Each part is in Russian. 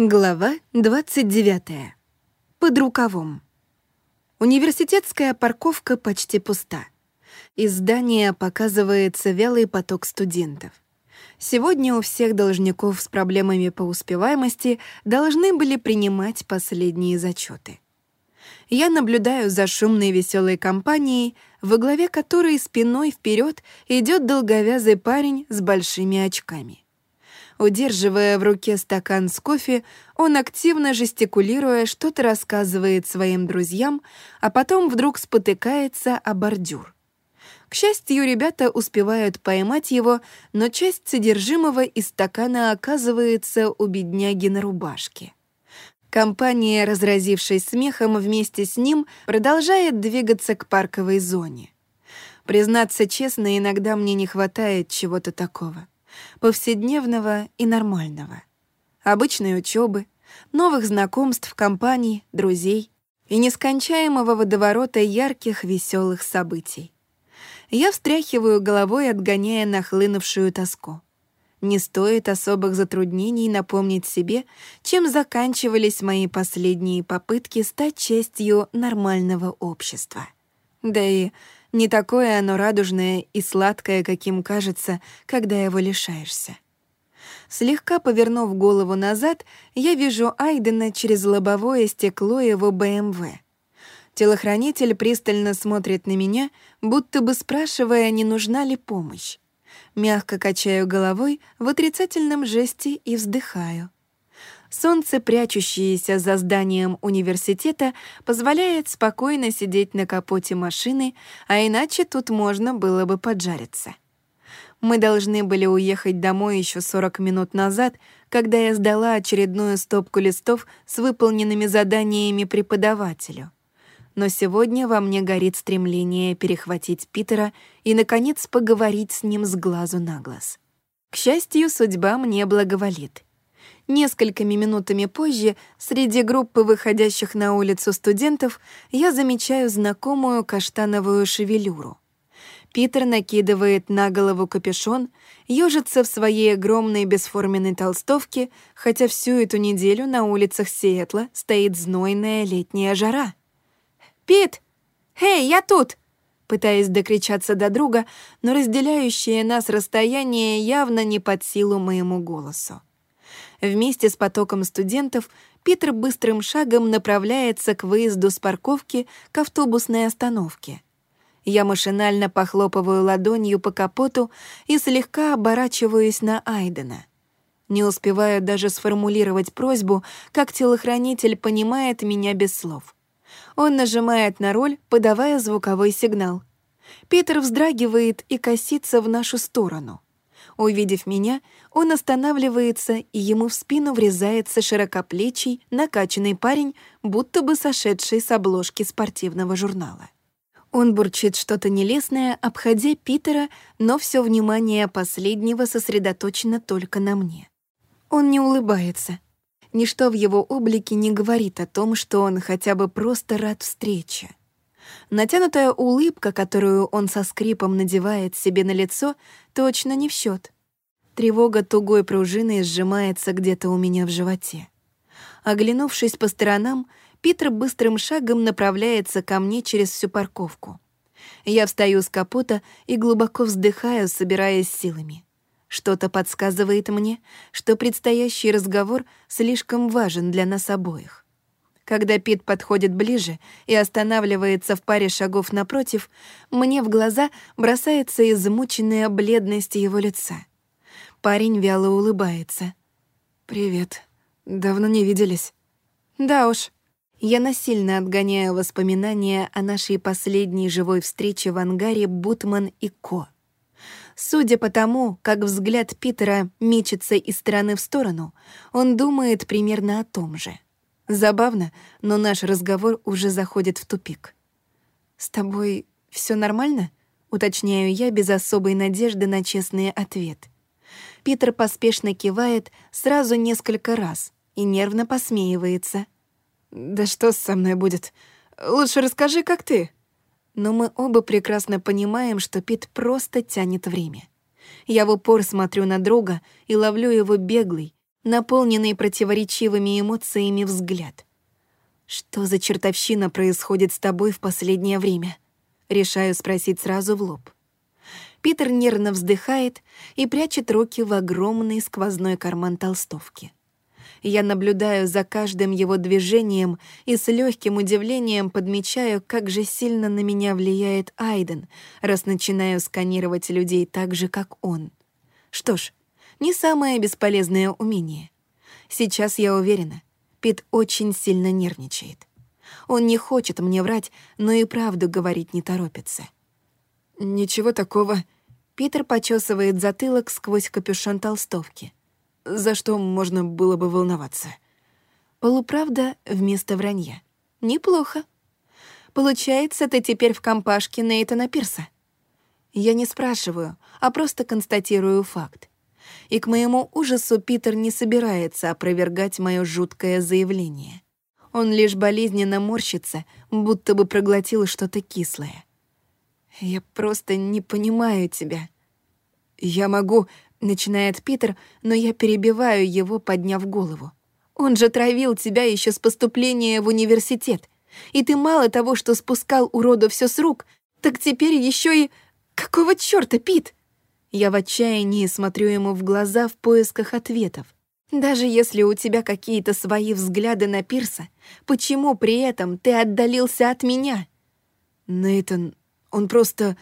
Глава 29. Под рукавом. Университетская парковка почти пуста. Из здания показывается вялый поток студентов. Сегодня у всех должников с проблемами по успеваемости должны были принимать последние зачеты. Я наблюдаю за шумной веселой компанией, во главе которой спиной вперед идет долговязый парень с большими очками — Удерживая в руке стакан с кофе, он активно жестикулируя что-то рассказывает своим друзьям, а потом вдруг спотыкается о бордюр. К счастью, ребята успевают поймать его, но часть содержимого из стакана оказывается у бедняги на рубашке. Компания, разразившись смехом вместе с ним, продолжает двигаться к парковой зоне. Признаться честно, иногда мне не хватает чего-то такого повседневного и нормального. Обычной учебы, новых знакомств, компаний, друзей и нескончаемого водоворота ярких, веселых событий. Я встряхиваю головой, отгоняя нахлынувшую тоску. Не стоит особых затруднений напомнить себе, чем заканчивались мои последние попытки стать частью нормального общества. Да и не такое оно радужное и сладкое, каким кажется, когда его лишаешься. Слегка повернув голову назад, я вижу Айдена через лобовое стекло его БМВ. Телохранитель пристально смотрит на меня, будто бы спрашивая, не нужна ли помощь. Мягко качаю головой в отрицательном жесте и вздыхаю. Солнце, прячущееся за зданием университета, позволяет спокойно сидеть на капоте машины, а иначе тут можно было бы поджариться. Мы должны были уехать домой еще 40 минут назад, когда я сдала очередную стопку листов с выполненными заданиями преподавателю. Но сегодня во мне горит стремление перехватить Питера и, наконец, поговорить с ним с глазу на глаз. К счастью, судьба мне благоволит — Несколькими минутами позже, среди группы выходящих на улицу студентов, я замечаю знакомую каштановую шевелюру. Питер накидывает на голову капюшон, ёжится в своей огромной бесформенной толстовке, хотя всю эту неделю на улицах Сиэтла стоит знойная летняя жара. «Пит! Эй, я тут!» Пытаясь докричаться до друга, но разделяющее нас расстояние явно не под силу моему голосу. Вместе с потоком студентов Питер быстрым шагом направляется к выезду с парковки к автобусной остановке. Я машинально похлопываю ладонью по капоту и слегка оборачиваюсь на Айдена. Не успеваю даже сформулировать просьбу, как телохранитель понимает меня без слов. Он нажимает на роль, подавая звуковой сигнал. Питер вздрагивает и косится в нашу сторону — Увидев меня, он останавливается, и ему в спину врезается широкоплечий, накачанный парень, будто бы сошедший с обложки спортивного журнала. Он бурчит что-то нелестное, обходя Питера, но все внимание последнего сосредоточено только на мне. Он не улыбается. Ничто в его облике не говорит о том, что он хотя бы просто рад встрече. Натянутая улыбка, которую он со скрипом надевает себе на лицо, точно не в счет. Тревога тугой пружиной сжимается где-то у меня в животе. Оглянувшись по сторонам, Питер быстрым шагом направляется ко мне через всю парковку. Я встаю с капота и глубоко вздыхаю, собираясь силами. Что-то подсказывает мне, что предстоящий разговор слишком важен для нас обоих. Когда Пит подходит ближе и останавливается в паре шагов напротив, мне в глаза бросается измученная бледность его лица. Парень вяло улыбается. «Привет. Давно не виделись». «Да уж». Я насильно отгоняю воспоминания о нашей последней живой встрече в ангаре Бутман и Ко. Судя по тому, как взгляд Питера мечется из стороны в сторону, он думает примерно о том же. Забавно, но наш разговор уже заходит в тупик. «С тобой все нормально?» — уточняю я без особой надежды на честный ответ. Питер поспешно кивает сразу несколько раз и нервно посмеивается. «Да что со мной будет? Лучше расскажи, как ты». Но мы оба прекрасно понимаем, что Пит просто тянет время. Я в упор смотрю на друга и ловлю его беглый, наполненный противоречивыми эмоциями взгляд. «Что за чертовщина происходит с тобой в последнее время?» Решаю спросить сразу в лоб. Питер нервно вздыхает и прячет руки в огромный сквозной карман толстовки. Я наблюдаю за каждым его движением и с легким удивлением подмечаю, как же сильно на меня влияет Айден, раз начинаю сканировать людей так же, как он. Что ж, не самое бесполезное умение. Сейчас я уверена, Пит очень сильно нервничает. Он не хочет мне врать, но и правду говорить не торопится. «Ничего такого». Питер почесывает затылок сквозь капюшон толстовки за что можно было бы волноваться. Полуправда вместо вранья. Неплохо. Получается, ты теперь в компашке Нейтана Пирса. Я не спрашиваю, а просто констатирую факт. И к моему ужасу Питер не собирается опровергать мое жуткое заявление. Он лишь болезненно морщится, будто бы проглотил что-то кислое. «Я просто не понимаю тебя». «Я могу...» Начинает Питер, но я перебиваю его, подняв голову. Он же травил тебя еще с поступления в университет. И ты мало того, что спускал уроду все с рук, так теперь еще и... Какого чёрта, Пит? Я в отчаянии смотрю ему в глаза в поисках ответов. Даже если у тебя какие-то свои взгляды на Пирса, почему при этом ты отдалился от меня? Нейтан, он просто...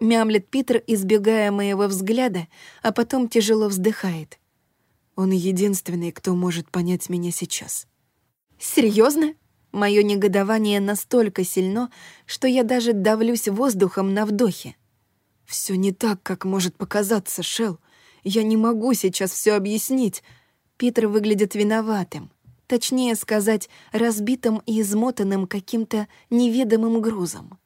Мямлет Питер, избегая моего взгляда, а потом тяжело вздыхает. Он единственный, кто может понять меня сейчас. Серьезно? Мое негодование настолько сильно, что я даже давлюсь воздухом на вдохе. Все не так, как может показаться, Шел. Я не могу сейчас все объяснить. Питер выглядит виноватым. Точнее сказать, разбитым и измотанным каким-то неведомым грузом.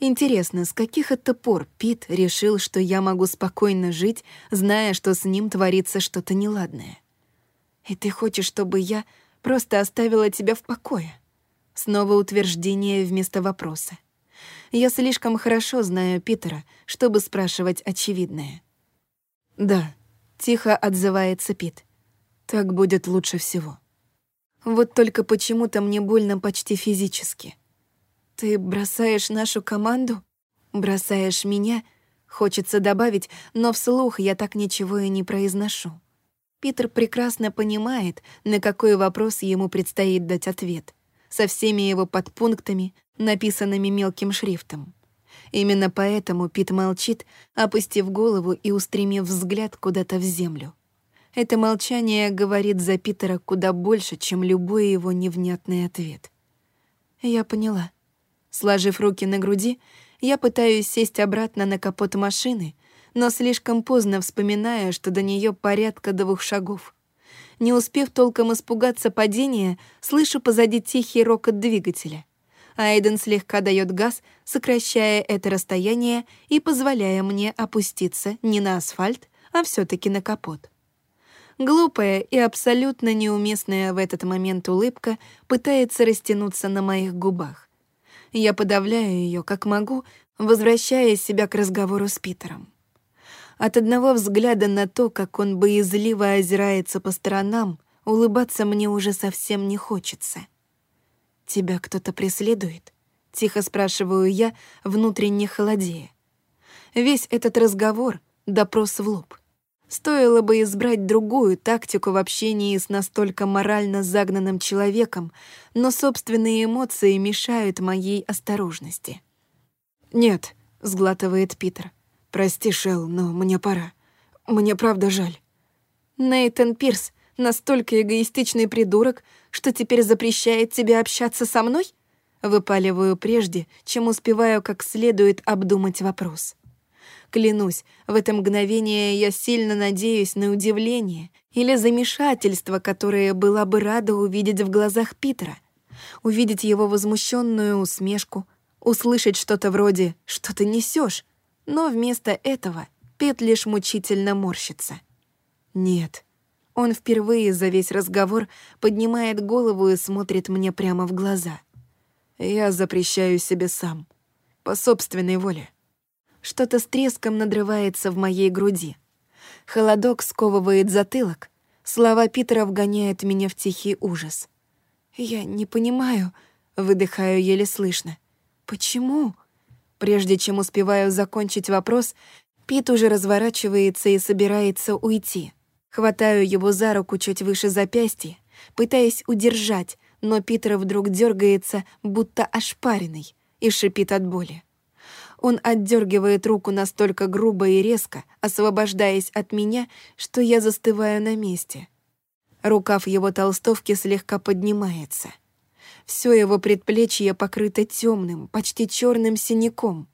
Интересно, с каких это пор Пит решил, что я могу спокойно жить, зная, что с ним творится что-то неладное? И ты хочешь, чтобы я просто оставила тебя в покое? Снова утверждение вместо вопроса. Я слишком хорошо знаю Питера, чтобы спрашивать очевидное. «Да», — тихо отзывается Пит. «Так будет лучше всего». Вот только почему-то мне больно почти физически — «Ты бросаешь нашу команду? Бросаешь меня?» Хочется добавить, но вслух я так ничего и не произношу. Питер прекрасно понимает, на какой вопрос ему предстоит дать ответ, со всеми его подпунктами, написанными мелким шрифтом. Именно поэтому Пит молчит, опустив голову и устремив взгляд куда-то в землю. Это молчание говорит за Питера куда больше, чем любой его невнятный ответ. Я поняла. Сложив руки на груди, я пытаюсь сесть обратно на капот машины, но слишком поздно вспоминаю, что до нее порядка двух шагов. Не успев толком испугаться падения, слышу позади тихий рокот двигателя. Айден слегка дает газ, сокращая это расстояние и позволяя мне опуститься не на асфальт, а все таки на капот. Глупая и абсолютно неуместная в этот момент улыбка пытается растянуться на моих губах. Я подавляю ее, как могу, возвращая себя к разговору с Питером. От одного взгляда на то, как он боязливо озирается по сторонам, улыбаться мне уже совсем не хочется. «Тебя кто-то преследует?» — тихо спрашиваю я, внутренне холодея. Весь этот разговор — допрос в лоб. Стоило бы избрать другую тактику в общении с настолько морально загнанным человеком, но собственные эмоции мешают моей осторожности. «Нет», — сглатывает Питер. «Прости, Шелл, но мне пора. Мне правда жаль». Нейтан Пирс настолько эгоистичный придурок, что теперь запрещает тебе общаться со мной? Выпаливаю прежде, чем успеваю как следует обдумать вопрос. Клянусь, в это мгновение я сильно надеюсь на удивление или замешательство, которое была бы рада увидеть в глазах Питера. Увидеть его возмущенную усмешку, услышать что-то вроде «что ты несешь, но вместо этого Пет лишь мучительно морщится. Нет. Он впервые за весь разговор поднимает голову и смотрит мне прямо в глаза. Я запрещаю себе сам. По собственной воле. Что-то с треском надрывается в моей груди. Холодок сковывает затылок, Слова Питера вгоняют меня в тихий ужас. «Я не понимаю», — выдыхаю еле слышно. «Почему?» Прежде чем успеваю закончить вопрос, Пит уже разворачивается и собирается уйти. Хватаю его за руку чуть выше запястья, пытаясь удержать, но Питер вдруг дергается, будто ошпаренный, и шипит от боли. Он отдергивает руку настолько грубо и резко, освобождаясь от меня, что я застываю на месте. Рукав его толстовки слегка поднимается. Все его предплечье покрыто темным, почти черным синяком.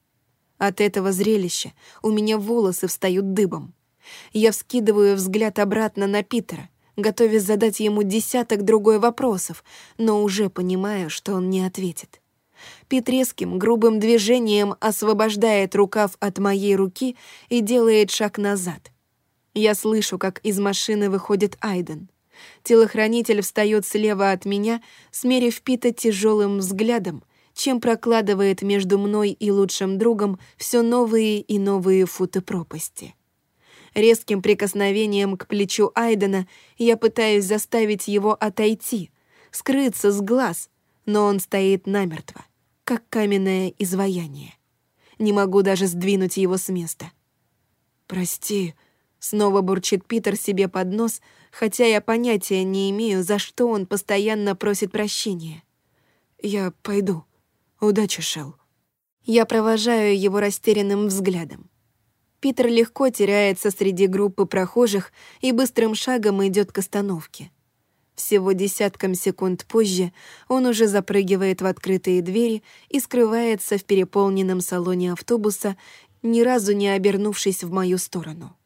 От этого зрелища у меня волосы встают дыбом. Я вскидываю взгляд обратно на Питера, готовясь задать ему десяток другой вопросов, но уже понимаю, что он не ответит. Пит резким, грубым движением освобождает рукав от моей руки и делает шаг назад. Я слышу, как из машины выходит Айден. Телохранитель встает слева от меня, смерив Пита тяжелым взглядом, чем прокладывает между мной и лучшим другом все новые и новые футы пропасти. Резким прикосновением к плечу Айдена я пытаюсь заставить его отойти, скрыться с глаз, но он стоит намертво, как каменное изваяние. Не могу даже сдвинуть его с места. «Прости», — снова бурчит Питер себе под нос, хотя я понятия не имею, за что он постоянно просит прощения. «Я пойду». Удачи, Шел. Я провожаю его растерянным взглядом. Питер легко теряется среди группы прохожих и быстрым шагом идет к остановке. Всего десятком секунд позже он уже запрыгивает в открытые двери и скрывается в переполненном салоне автобуса, ни разу не обернувшись в мою сторону.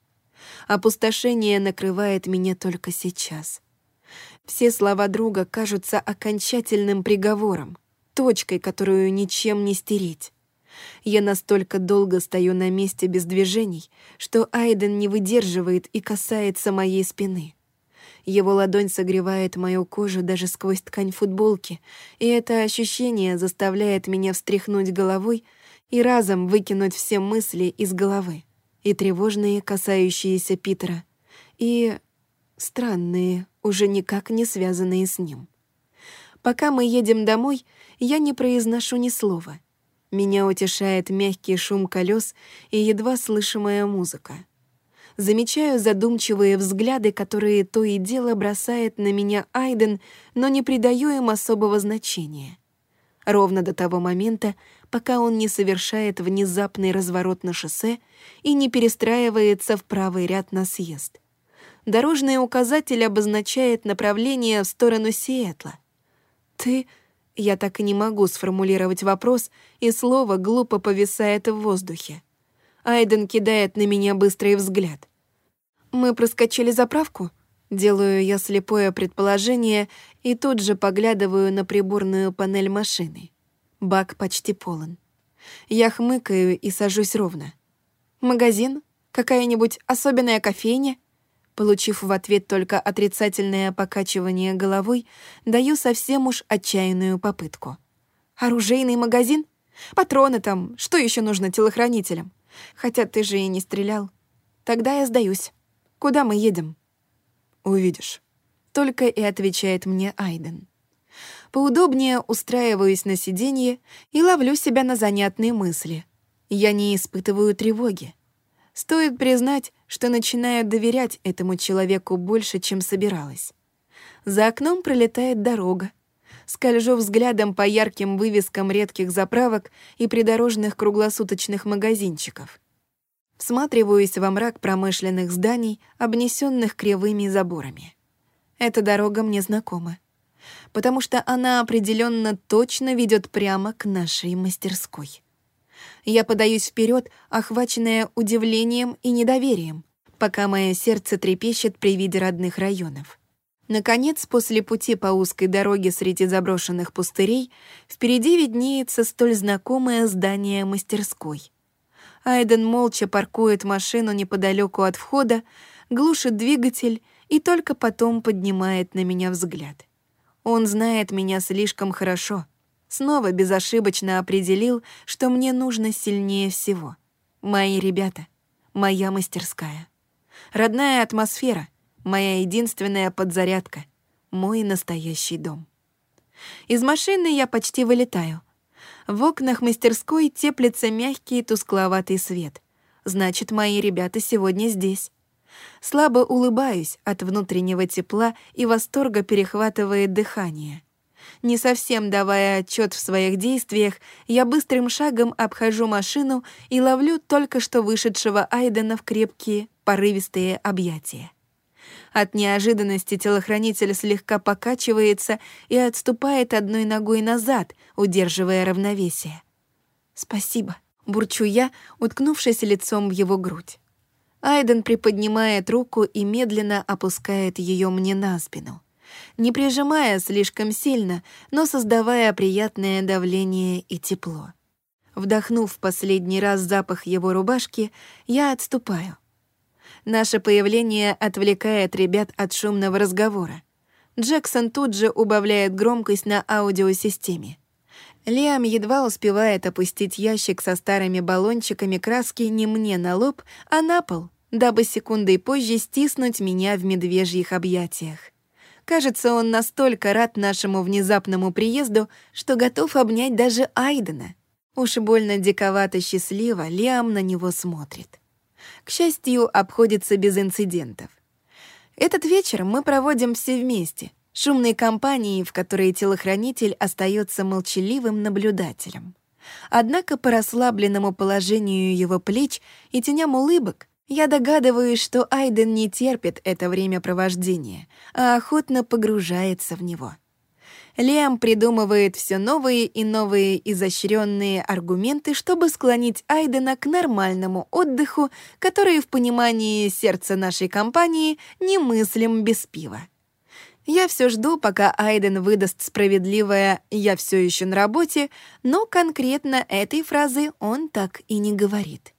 Опустошение накрывает меня только сейчас. Все слова друга кажутся окончательным приговором точкой, которую ничем не стереть. Я настолько долго стою на месте без движений, что Айден не выдерживает и касается моей спины. Его ладонь согревает мою кожу даже сквозь ткань футболки, и это ощущение заставляет меня встряхнуть головой и разом выкинуть все мысли из головы, и тревожные, касающиеся Питера, и странные, уже никак не связанные с ним. Пока мы едем домой, я не произношу ни слова. Меня утешает мягкий шум колес и едва слышимая музыка. Замечаю задумчивые взгляды, которые то и дело бросает на меня Айден, но не придаю им особого значения. Ровно до того момента, пока он не совершает внезапный разворот на шоссе и не перестраивается в правый ряд на съезд. Дорожный указатель обозначает направление в сторону Сиэтла. «Ты...» Я так и не могу сформулировать вопрос, и слово глупо повисает в воздухе. Айден кидает на меня быстрый взгляд. «Мы проскочили заправку?» Делаю я слепое предположение и тут же поглядываю на приборную панель машины. Бак почти полон. Я хмыкаю и сажусь ровно. «Магазин? Какая-нибудь особенная кофейня?» Получив в ответ только отрицательное покачивание головой, даю совсем уж отчаянную попытку. «Оружейный магазин? Патроны там, что еще нужно телохранителям? Хотя ты же и не стрелял. Тогда я сдаюсь. Куда мы едем?» «Увидишь». Только и отвечает мне Айден. Поудобнее устраиваюсь на сиденье и ловлю себя на занятные мысли. Я не испытываю тревоги. Стоит признать, что начинаю доверять этому человеку больше, чем собиралась. За окном пролетает дорога. Скольжу взглядом по ярким вывескам редких заправок и придорожных круглосуточных магазинчиков. Всматриваюсь во мрак промышленных зданий, обнесенных кривыми заборами. Эта дорога мне знакома, потому что она определенно точно ведет прямо к нашей мастерской. Я подаюсь вперед, охваченная удивлением и недоверием, пока мое сердце трепещет при виде родных районов. Наконец, после пути по узкой дороге среди заброшенных пустырей, впереди виднеется столь знакомое здание мастерской. Айден молча паркует машину неподалеку от входа, глушит двигатель и только потом поднимает на меня взгляд. Он знает меня слишком хорошо — снова безошибочно определил, что мне нужно сильнее всего. Мои ребята, моя мастерская. Родная атмосфера, моя единственная подзарядка, мой настоящий дом. Из машины я почти вылетаю. В окнах мастерской теплится мягкий тускловатый свет. Значит, мои ребята сегодня здесь. Слабо улыбаюсь от внутреннего тепла и восторга перехватывает дыхание. Не совсем давая отчет в своих действиях, я быстрым шагом обхожу машину и ловлю только что вышедшего Айдена в крепкие, порывистые объятия. От неожиданности телохранитель слегка покачивается и отступает одной ногой назад, удерживая равновесие. «Спасибо», — бурчу я, уткнувшись лицом в его грудь. Айден приподнимает руку и медленно опускает ее мне на спину не прижимая слишком сильно, но создавая приятное давление и тепло. Вдохнув последний раз запах его рубашки, я отступаю. Наше появление отвлекает ребят от шумного разговора. Джексон тут же убавляет громкость на аудиосистеме. Лиам едва успевает опустить ящик со старыми баллончиками краски не мне на лоб, а на пол, дабы секундой позже стиснуть меня в медвежьих объятиях. Кажется, он настолько рад нашему внезапному приезду, что готов обнять даже Айдена. Уж больно диковато счастливо Лиам на него смотрит. К счастью, обходится без инцидентов. Этот вечер мы проводим все вместе, шумной компанией, в которой телохранитель остается молчаливым наблюдателем. Однако по расслабленному положению его плеч и теням улыбок я догадываюсь, что Айден не терпит это времяпровождение, а охотно погружается в него. Лиам придумывает все новые и новые изощренные аргументы, чтобы склонить Айдена к нормальному отдыху, который в понимании сердца нашей компании немыслим без пива. Я все жду, пока Айден выдаст справедливое «я все еще на работе», но конкретно этой фразы он так и не говорит.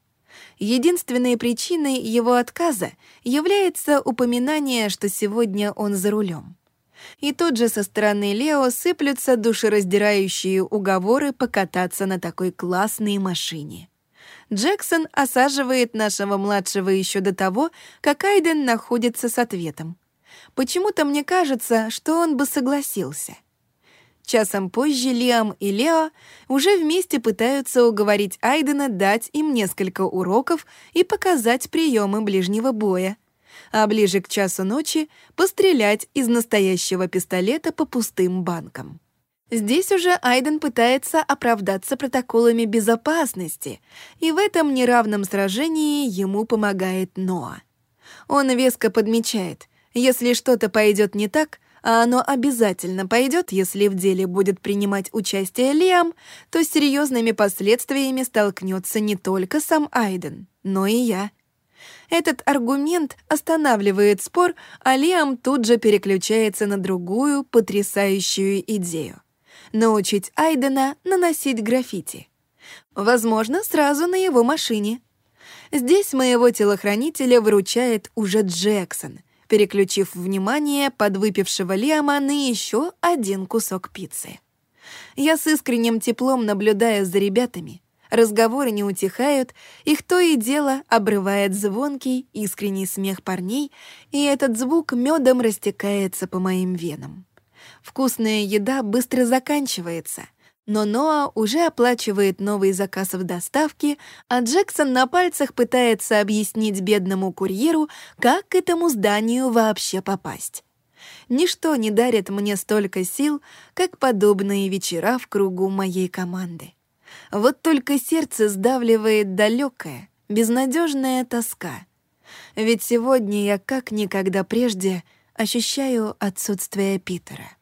Единственной причиной его отказа является упоминание, что сегодня он за рулем. И тут же со стороны Лео сыплются душераздирающие уговоры покататься на такой классной машине. Джексон осаживает нашего младшего еще до того, как Айден находится с ответом. Почему-то мне кажется, что он бы согласился. Часом позже Лиам и Лео уже вместе пытаются уговорить Айдена дать им несколько уроков и показать приемы ближнего боя, а ближе к часу ночи пострелять из настоящего пистолета по пустым банкам. Здесь уже Айден пытается оправдаться протоколами безопасности, и в этом неравном сражении ему помогает Ноа. Он веско подмечает, если что-то пойдет не так, а оно обязательно пойдет, если в деле будет принимать участие Лиам, то серьезными последствиями столкнется не только сам Айден, но и я. Этот аргумент останавливает спор, а Лиам тут же переключается на другую потрясающую идею — научить Айдена наносить граффити. Возможно, сразу на его машине. Здесь моего телохранителя выручает уже Джексон, переключив внимание подвыпившего Лиама на еще один кусок пиццы. Я с искренним теплом наблюдаю за ребятами. Разговоры не утихают, их то и дело обрывает звонкий, искренний смех парней, и этот звук медом растекается по моим венам. Вкусная еда быстро заканчивается — но Ноа уже оплачивает новый заказ в доставке, а Джексон на пальцах пытается объяснить бедному курьеру, как к этому зданию вообще попасть. Ничто не дарит мне столько сил, как подобные вечера в кругу моей команды. Вот только сердце сдавливает далекая, безнадежная тоска. Ведь сегодня я как никогда прежде ощущаю отсутствие Питера.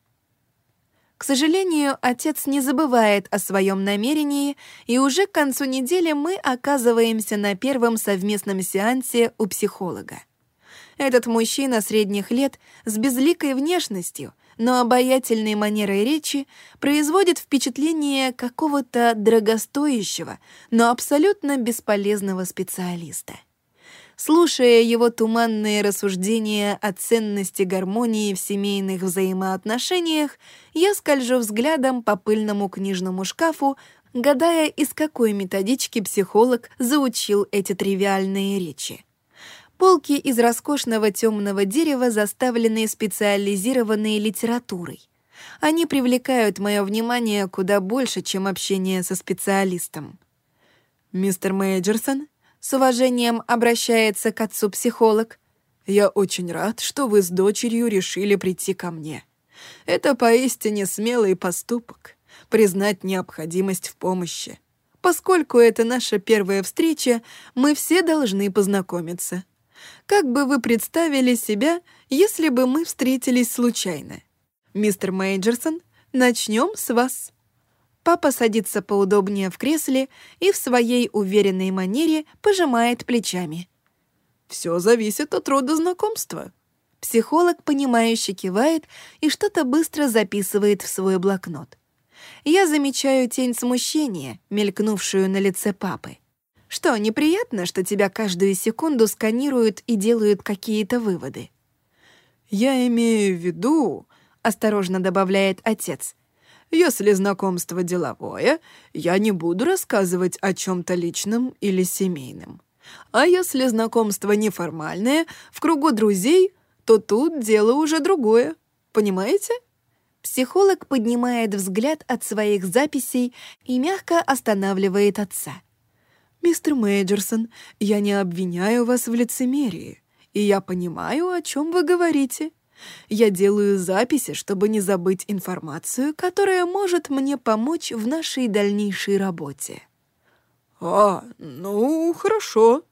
К сожалению, отец не забывает о своем намерении, и уже к концу недели мы оказываемся на первом совместном сеансе у психолога. Этот мужчина средних лет с безликой внешностью, но обаятельной манерой речи производит впечатление какого-то дорогостоящего, но абсолютно бесполезного специалиста. Слушая его туманные рассуждения о ценности гармонии в семейных взаимоотношениях, я скольжу взглядом по пыльному книжному шкафу, гадая, из какой методички психолог заучил эти тривиальные речи. Полки из роскошного темного дерева заставлены специализированной литературой. Они привлекают мое внимание куда больше, чем общение со специалистом. «Мистер Мейджерсон?» — с уважением обращается к отцу психолог. «Я очень рад, что вы с дочерью решили прийти ко мне. Это поистине смелый поступок — признать необходимость в помощи. Поскольку это наша первая встреча, мы все должны познакомиться. Как бы вы представили себя, если бы мы встретились случайно? Мистер Мейджерсон, начнем с вас». Папа садится поудобнее в кресле и в своей уверенной манере пожимает плечами. «Все зависит от рода знакомства». Психолог, понимающе кивает и что-то быстро записывает в свой блокнот. Я замечаю тень смущения, мелькнувшую на лице папы. Что, неприятно, что тебя каждую секунду сканируют и делают какие-то выводы? «Я имею в виду», — осторожно добавляет отец, «если знакомство деловое, я не буду рассказывать о чем то личном или семейном. А если знакомство неформальное, в кругу друзей, то тут дело уже другое. Понимаете?» Психолог поднимает взгляд от своих записей и мягко останавливает отца. «Мистер Мейджерсон, я не обвиняю вас в лицемерии, и я понимаю, о чем вы говорите. Я делаю записи, чтобы не забыть информацию, которая может мне помочь в нашей дальнейшей работе». «А, ну, хорошо».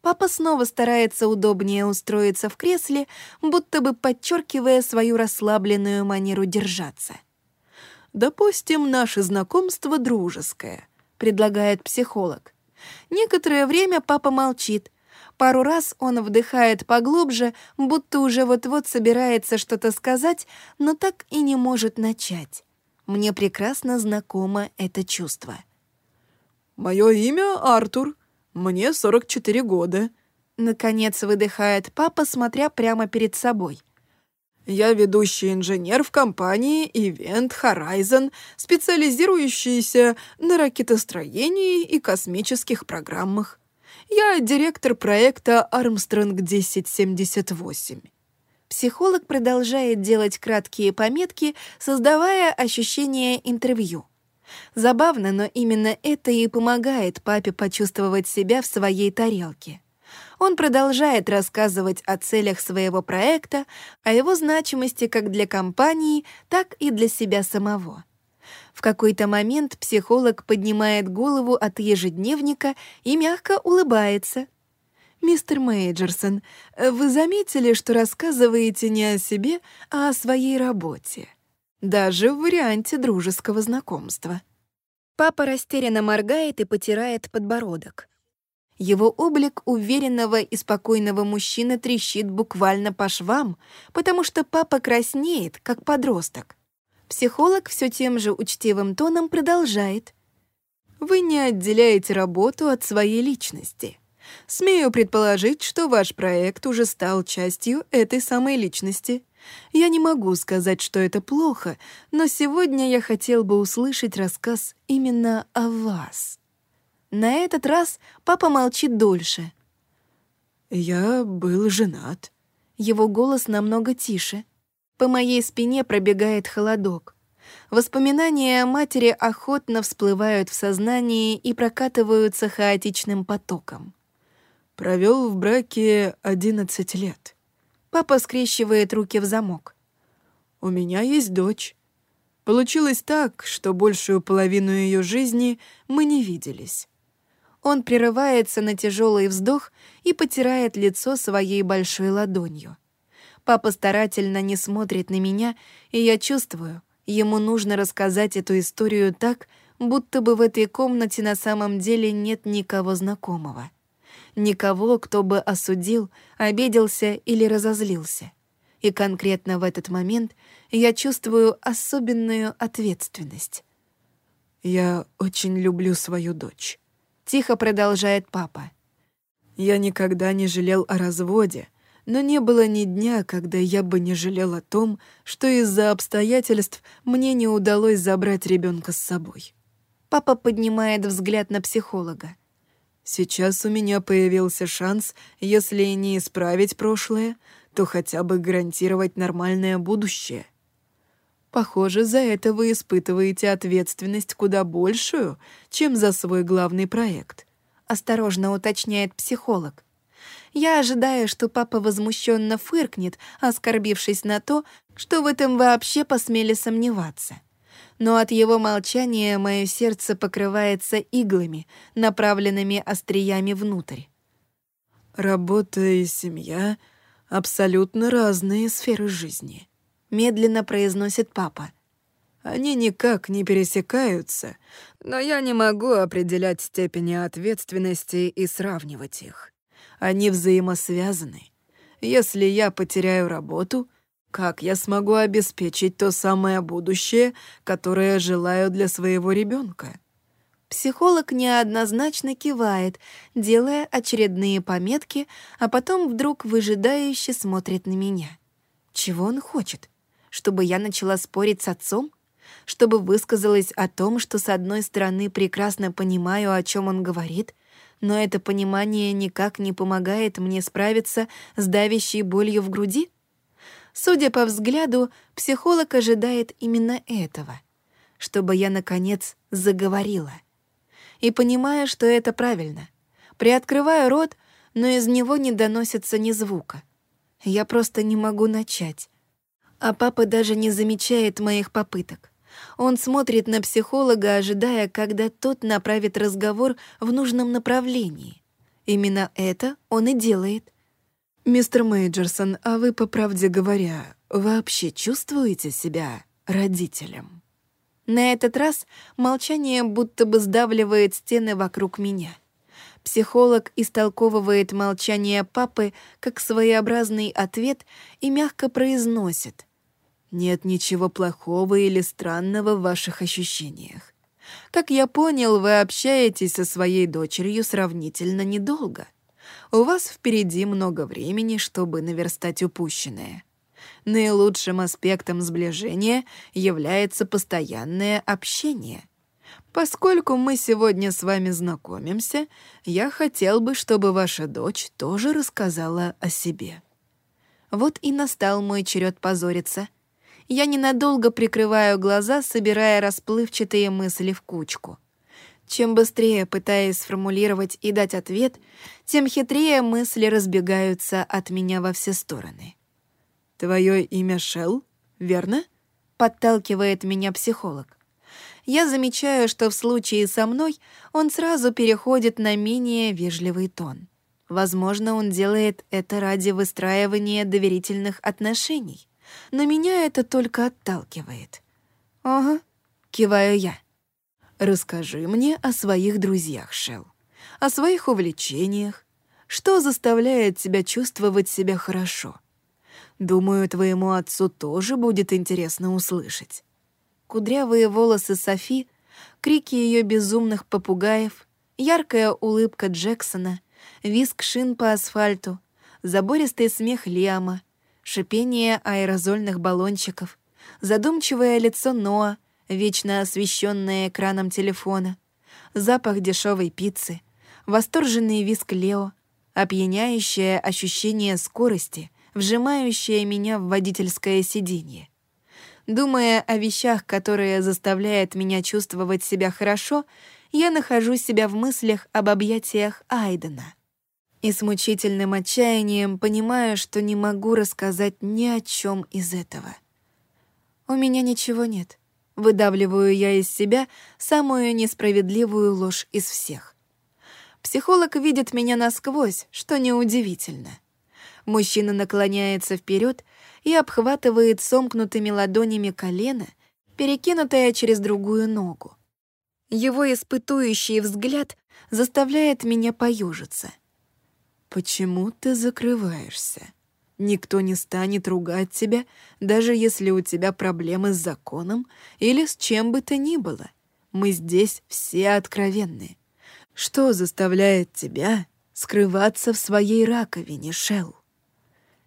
Папа снова старается удобнее устроиться в кресле, будто бы подчеркивая свою расслабленную манеру держаться. «Допустим, наше знакомство дружеское», — предлагает психолог. Некоторое время папа молчит. Пару раз он вдыхает поглубже, будто уже вот-вот собирается что-то сказать, но так и не может начать. Мне прекрасно знакомо это чувство. «Мое имя Артур. Мне 44 года», — наконец выдыхает папа, смотря прямо перед собой. Я ведущий инженер в компании Event Horizon, специализирующийся на ракетостроении и космических программах. Я директор проекта Armstrong 1078. Психолог продолжает делать краткие пометки, создавая ощущение интервью. Забавно, но именно это и помогает папе почувствовать себя в своей тарелке. Он продолжает рассказывать о целях своего проекта, о его значимости как для компании, так и для себя самого. В какой-то момент психолог поднимает голову от ежедневника и мягко улыбается. «Мистер Мейджерсон, вы заметили, что рассказываете не о себе, а о своей работе? Даже в варианте дружеского знакомства». Папа растерянно моргает и потирает подбородок. Его облик уверенного и спокойного мужчины трещит буквально по швам, потому что папа краснеет, как подросток. Психолог все тем же учтивым тоном продолжает. «Вы не отделяете работу от своей личности. Смею предположить, что ваш проект уже стал частью этой самой личности. Я не могу сказать, что это плохо, но сегодня я хотел бы услышать рассказ именно о вас». На этот раз папа молчит дольше. «Я был женат». Его голос намного тише. По моей спине пробегает холодок. Воспоминания о матери охотно всплывают в сознании и прокатываются хаотичным потоком. Провел в браке одиннадцать лет. Папа скрещивает руки в замок. «У меня есть дочь. Получилось так, что большую половину ее жизни мы не виделись. Он прерывается на тяжелый вздох и потирает лицо своей большой ладонью. Папа старательно не смотрит на меня, и я чувствую, ему нужно рассказать эту историю так, будто бы в этой комнате на самом деле нет никого знакомого. Никого, кто бы осудил, обиделся или разозлился. И конкретно в этот момент я чувствую особенную ответственность. «Я очень люблю свою дочь», Тихо продолжает папа. «Я никогда не жалел о разводе, но не было ни дня, когда я бы не жалел о том, что из-за обстоятельств мне не удалось забрать ребенка с собой». Папа поднимает взгляд на психолога. Сейчас у меня появился шанс, если не исправить прошлое, то хотя бы гарантировать нормальное будущее. Похоже, за это вы испытываете ответственность куда большую, чем за свой главный проект. Осторожно уточняет психолог. Я ожидаю, что папа возмущенно фыркнет, оскорбившись на то, что в этом вообще посмели сомневаться но от его молчания мое сердце покрывается иглами, направленными остриями внутрь. «Работа и семья — абсолютно разные сферы жизни», — медленно произносит папа. «Они никак не пересекаются, но я не могу определять степени ответственности и сравнивать их. Они взаимосвязаны. Если я потеряю работу — как я смогу обеспечить то самое будущее, которое желаю для своего ребенка? Психолог неоднозначно кивает, делая очередные пометки, а потом вдруг выжидающе смотрит на меня. Чего он хочет? Чтобы я начала спорить с отцом? Чтобы высказалась о том, что с одной стороны прекрасно понимаю, о чем он говорит, но это понимание никак не помогает мне справиться с давящей болью в груди? Судя по взгляду, психолог ожидает именно этого, чтобы я, наконец, заговорила. И понимая, что это правильно, приоткрываю рот, но из него не доносится ни звука. Я просто не могу начать. А папа даже не замечает моих попыток. Он смотрит на психолога, ожидая, когда тот направит разговор в нужном направлении. Именно это он и делает — «Мистер Мейджерсон, а вы, по правде говоря, вообще чувствуете себя родителем?» На этот раз молчание будто бы сдавливает стены вокруг меня. Психолог истолковывает молчание папы как своеобразный ответ и мягко произносит. «Нет ничего плохого или странного в ваших ощущениях. Как я понял, вы общаетесь со своей дочерью сравнительно недолго» у вас впереди много времени, чтобы наверстать упущенное. Наилучшим аспектом сближения является постоянное общение. Поскольку мы сегодня с вами знакомимся, я хотел бы, чтобы ваша дочь тоже рассказала о себе. Вот и настал мой черед позориться. Я ненадолго прикрываю глаза, собирая расплывчатые мысли в кучку — чем быстрее пытаясь сформулировать и дать ответ, тем хитрее мысли разбегаются от меня во все стороны. «Твое имя Шелл, верно?» — подталкивает меня психолог. Я замечаю, что в случае со мной он сразу переходит на менее вежливый тон. Возможно, он делает это ради выстраивания доверительных отношений, но меня это только отталкивает. «Ага», — киваю я. Расскажи мне о своих друзьях, Шел, о своих увлечениях. Что заставляет тебя чувствовать себя хорошо? Думаю, твоему отцу тоже будет интересно услышать. Кудрявые волосы Софи, крики ее безумных попугаев, яркая улыбка Джексона, виск шин по асфальту, забористый смех Лиама, шипение аэрозольных баллончиков, задумчивое лицо Ноа — вечно освещенная экраном телефона, запах дешевой пиццы, восторженный виск Лео, опьяняющее ощущение скорости, вжимающее меня в водительское сиденье. Думая о вещах, которые заставляют меня чувствовать себя хорошо, я нахожу себя в мыслях об объятиях Айдена. И с мучительным отчаянием понимаю, что не могу рассказать ни о чем из этого. У меня ничего нет. Выдавливаю я из себя самую несправедливую ложь из всех. Психолог видит меня насквозь, что неудивительно. Мужчина наклоняется вперед и обхватывает сомкнутыми ладонями колено, перекинутое через другую ногу. Его испытующий взгляд заставляет меня поюжиться. «Почему ты закрываешься?» Никто не станет ругать тебя, даже если у тебя проблемы с законом или с чем бы то ни было. Мы здесь все откровенные. Что заставляет тебя скрываться в своей раковине, Шелл?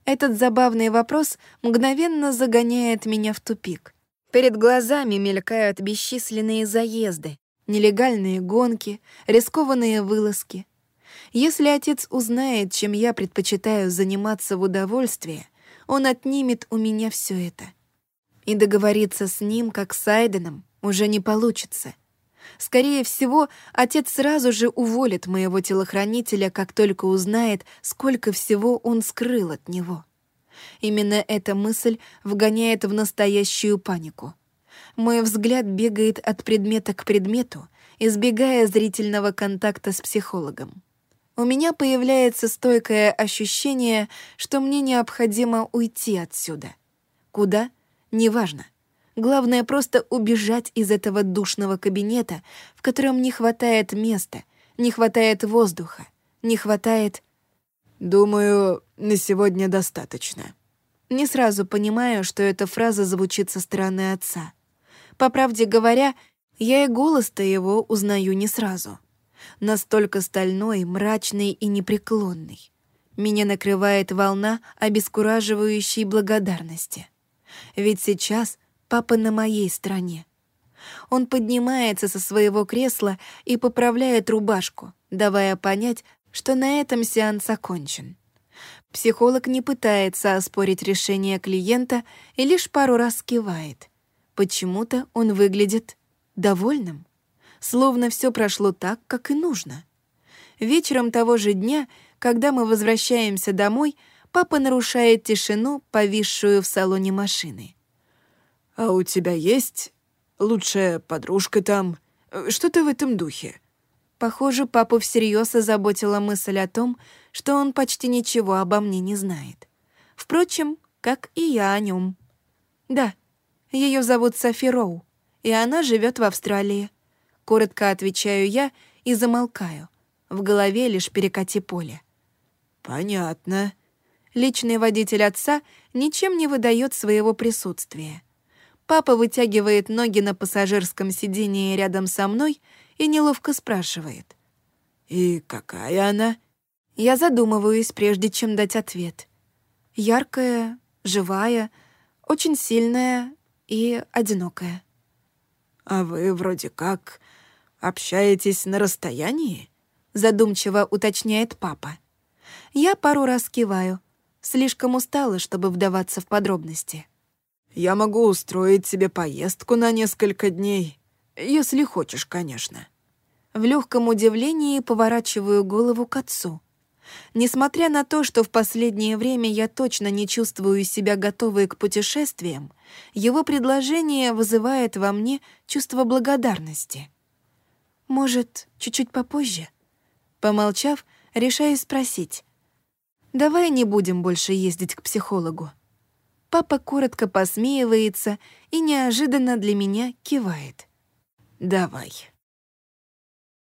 Этот забавный вопрос мгновенно загоняет меня в тупик. Перед глазами мелькают бесчисленные заезды, нелегальные гонки, рискованные вылазки. Если отец узнает, чем я предпочитаю заниматься в удовольствии, он отнимет у меня все это. И договориться с ним, как с Айденом, уже не получится. Скорее всего, отец сразу же уволит моего телохранителя, как только узнает, сколько всего он скрыл от него. Именно эта мысль вгоняет в настоящую панику. Мой взгляд бегает от предмета к предмету, избегая зрительного контакта с психологом. У меня появляется стойкое ощущение, что мне необходимо уйти отсюда. Куда? Неважно. Главное просто убежать из этого душного кабинета, в котором не хватает места, не хватает воздуха, не хватает... «Думаю, на сегодня достаточно». Не сразу понимаю, что эта фраза звучит со стороны отца. По правде говоря, я и голос-то его узнаю не сразу. Настолько стальной, мрачный и непреклонный. Меня накрывает волна обескураживающей благодарности. Ведь сейчас папа на моей стороне. Он поднимается со своего кресла и поправляет рубашку, давая понять, что на этом сеанс окончен. Психолог не пытается оспорить решение клиента и лишь пару раз кивает. Почему-то он выглядит довольным, словно все прошло так, как и нужно. Вечером того же дня, когда мы возвращаемся домой, папа нарушает тишину, повисшую в салоне машины. «А у тебя есть лучшая подружка там? Что-то в этом духе?» Похоже, папу всерьез озаботила мысль о том, что он почти ничего обо мне не знает. Впрочем, как и я о нем. Да, ее зовут Софи Роу, и она живет в Австралии. Коротко отвечаю я и замолкаю. В голове лишь перекати поле. «Понятно». Личный водитель отца ничем не выдает своего присутствия. Папа вытягивает ноги на пассажирском сидении рядом со мной — и неловко спрашивает. «И какая она?» Я задумываюсь, прежде чем дать ответ. Яркая, живая, очень сильная и одинокая. «А вы вроде как общаетесь на расстоянии?» Задумчиво уточняет папа. Я пару раз киваю. Слишком устала, чтобы вдаваться в подробности. «Я могу устроить себе поездку на несколько дней, если хочешь, конечно». В легком удивлении поворачиваю голову к отцу. Несмотря на то, что в последнее время я точно не чувствую себя готовой к путешествиям, его предложение вызывает во мне чувство благодарности. Может, чуть-чуть попозже? Помолчав, решаю спросить. «Давай не будем больше ездить к психологу». Папа коротко посмеивается и неожиданно для меня кивает. «Давай».